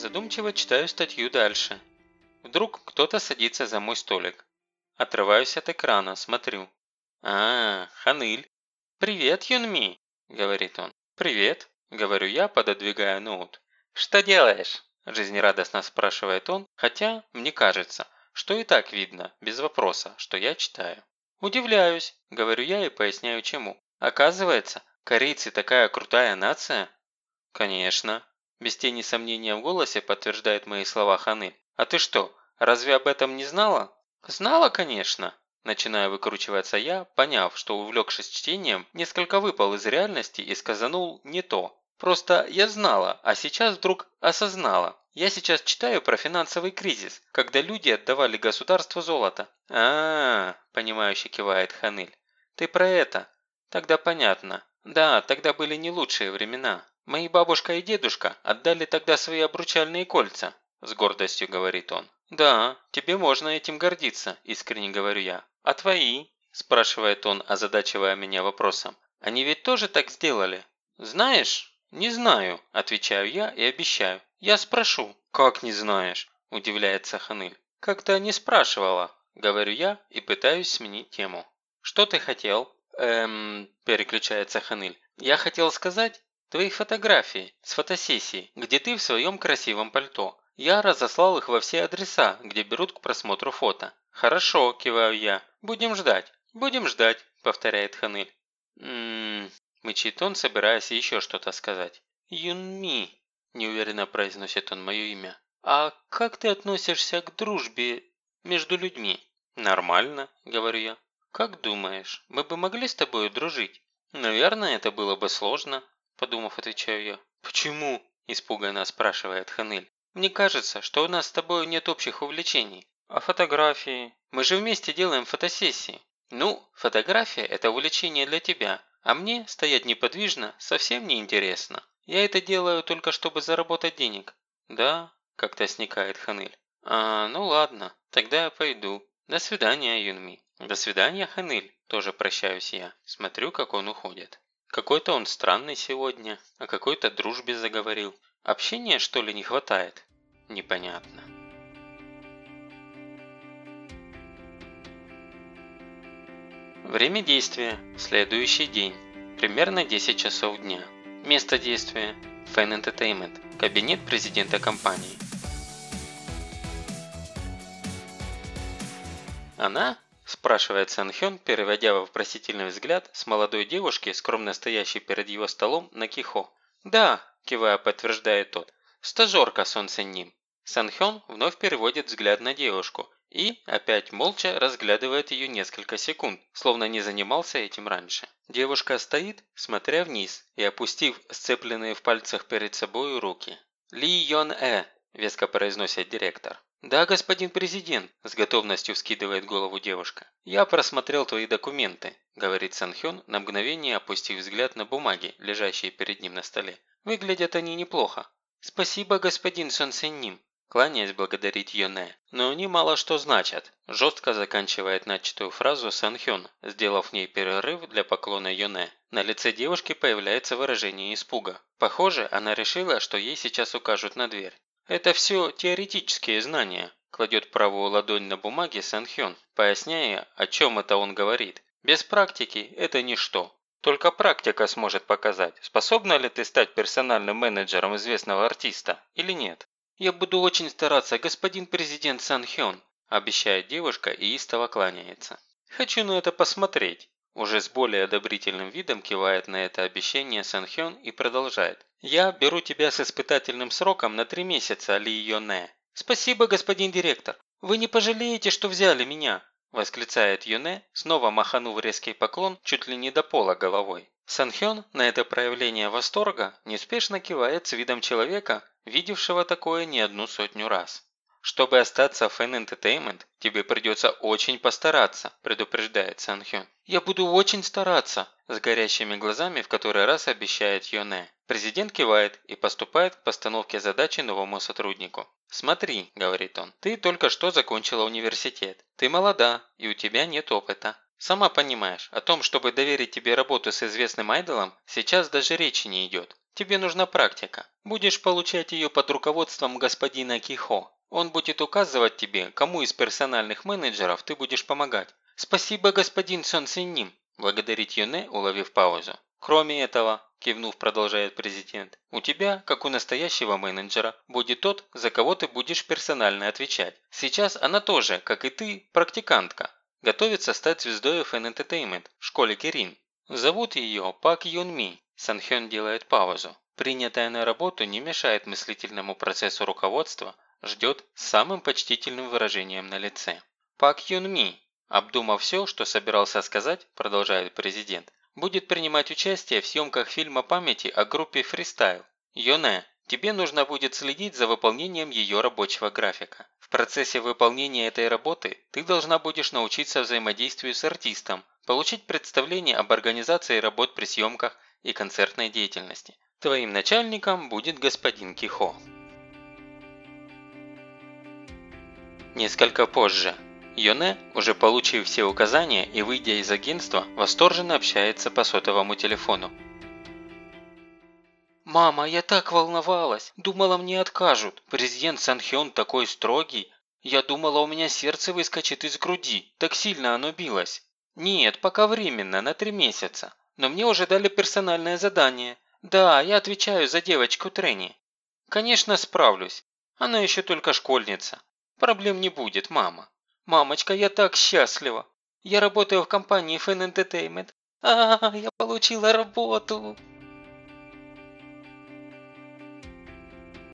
Задумчиво читаю статью дальше. Вдруг кто-то садится за мой столик. Отрываюсь от экрана, смотрю. А, Ханыль. «Привет, Юнми», – говорит он. «Привет», – говорю я, пододвигая ноут. «Что делаешь?» – жизнерадостно спрашивает он, хотя, мне кажется, что и так видно, без вопроса, что я читаю. «Удивляюсь», – говорю я и поясняю чему. «Оказывается, корейцы такая крутая нация?» «Конечно», – без тени сомнения в голосе подтверждает мои слова Ханы. «А ты что, разве об этом не знала?» «Знала, конечно», Начинаю выкручиваться я, поняв, что увлекшись чтением, несколько выпал из реальности и сказанул не то. Просто я знала, а сейчас вдруг осознала. Я сейчас читаю про финансовый кризис, когда люди отдавали государству золото. а, -а, -а понимающе кивает Ханыль. «Ты про это? Тогда понятно. Да, тогда были не лучшие времена. Мои бабушка и дедушка отдали тогда свои обручальные кольца», – с гордостью говорит он. «Да, тебе можно этим гордиться», – искренне говорю я. «А твои?» – спрашивает он, озадачивая меня вопросом. «Они ведь тоже так сделали?» «Знаешь?» «Не знаю», – отвечаю я и обещаю. «Я спрошу». «Как не знаешь?» – удивляется Ханыль. «Как-то не спрашивала», – говорю я и пытаюсь сменить тему. «Что ты хотел?» «Эм...» – переключается Ханыль. «Я хотел сказать, твои фотографии с фотосессии, где ты в своем красивом пальто. Я разослал их во все адреса, где берут к просмотру фото. «Хорошо», – киваю я. «Будем ждать». «Будем ждать», – повторяет Ханыль. «Ммм...» – мычит он, собираясь еще что-то сказать. «Юнми», – неуверенно произносит он мое имя. «А как ты относишься к дружбе между людьми?» «Нормально», – говорю я. «Как думаешь, мы бы могли с тобой дружить?» «Наверное, это было бы сложно», – подумав, отвечаю я. «Почему?» – испуганно спрашивает Ханыль. «Мне кажется, что у нас с тобой нет общих увлечений. А фотографии? Мы же вместе делаем фотосессии. Ну, фотография – это увлечение для тебя, а мне стоять неподвижно совсем не интересно. Я это делаю только чтобы заработать денег. Да, как-то сникает Ханыль. А, ну ладно, тогда я пойду. До свидания, Юнми. До свидания, Ханыль. Тоже прощаюсь я. Смотрю, как он уходит. Какой-то он странный сегодня, о какой-то дружбе заговорил. Общения, что ли, не хватает? Непонятно. Время действия – следующий день, примерно 10 часов дня. Место действия – Fan Entertainment, кабинет президента компании. «Она?» – спрашивает Сан Хён, переводя вопросительный взгляд с молодой девушки, скромно стоящей перед его столом, на Кихо. «Да», – кивая подтверждает тот, – «стажерка Сон Сенним». Сан Хён вновь переводит взгляд на девушку – и, опять молча, разглядывает ее несколько секунд, словно не занимался этим раньше. Девушка стоит, смотря вниз и опустив сцепленные в пальцах перед собой руки. «Ли Йон Э», – веско произносит директор. «Да, господин президент», – с готовностью вскидывает голову девушка. «Я просмотрел твои документы», – говорит Санхён, на мгновение опустив взгляд на бумаги, лежащие перед ним на столе. «Выглядят они неплохо». «Спасибо, господин Сон Сенним», кланяясь благодарить Йоне. Но они мало что значат. Жестко заканчивает начатую фразу Санхён, сделав в ней перерыв для поклона Йоне. На лице девушки появляется выражение испуга. Похоже, она решила, что ей сейчас укажут на дверь. «Это все теоретические знания», – кладет правую ладонь на бумаге Санхён, поясняя, о чем это он говорит. «Без практики это ничто. Только практика сможет показать, способна ли ты стать персональным менеджером известного артиста или нет. «Я буду очень стараться, господин президент Сан Хён», обещает девушка и истово кланяется. «Хочу на это посмотреть». Уже с более одобрительным видом кивает на это обещание Сан Хён и продолжает. «Я беру тебя с испытательным сроком на три месяца, Ли Йоне». «Спасибо, господин директор. Вы не пожалеете, что взяли меня?» Восклицает Юне, снова маханув резкий поклон чуть ли не до пола головой. Санхён на это проявление восторга неспешно кивает с видом человека, видевшего такое не одну сотню раз. «Чтобы остаться в Fan Entertainment, тебе придется очень постараться», – предупреждает Санхён. «Я буду очень стараться», – с горящими глазами в который раз обещает Йоне. Президент кивает и поступает к постановке задачи новому сотруднику. «Смотри», – говорит он, – «ты только что закончила университет. Ты молода, и у тебя нет опыта. Сама понимаешь, о том, чтобы доверить тебе работу с известным айдолом, сейчас даже речи не идет. Тебе нужна практика. Будешь получать ее под руководством господина Кихо. Он будет указывать тебе, кому из персональных менеджеров ты будешь помогать. Спасибо, господин Сон Синним, благодарит Юне, уловив паузу. Кроме этого, кивнув, продолжает президент, у тебя, как у настоящего менеджера, будет тот, за кого ты будешь персонально отвечать. Сейчас она тоже, как и ты, практикантка. Готовится стать звездой FN Entertainment в школе Кирин. Зовут ее Пак Юн Ми. Санхён делает паузу. Принятая на работу не мешает мыслительному процессу руководства, ждет с самым почтительным выражением на лице. Пак Юн Ми, обдумав все, что собирался сказать, продолжает президент, будет принимать участие в съемках фильма памяти о группе «Фристайл». Йоне, тебе нужно будет следить за выполнением ее рабочего графика. В процессе выполнения этой работы ты должна будешь научиться взаимодействию с артистом, получить представление об организации работ при съемках и концертной деятельности. Твоим начальником будет господин Кихо. Несколько позже. Йоне, уже получив все указания и выйдя из агентства, восторженно общается по сотовому телефону. «Мама, я так волновалась! Думала, мне откажут. Президент Санхён такой строгий. Я думала, у меня сердце выскочит из груди. Так сильно оно билось. Нет, пока временно, на три месяца. Но мне уже дали персональное задание. Да, я отвечаю за девочку Трени. Конечно, справлюсь. Она еще только школьница. Проблем не будет, мама. Мамочка, я так счастлива. Я работаю в компании Fan Entertainment. А, -а, я получила работу.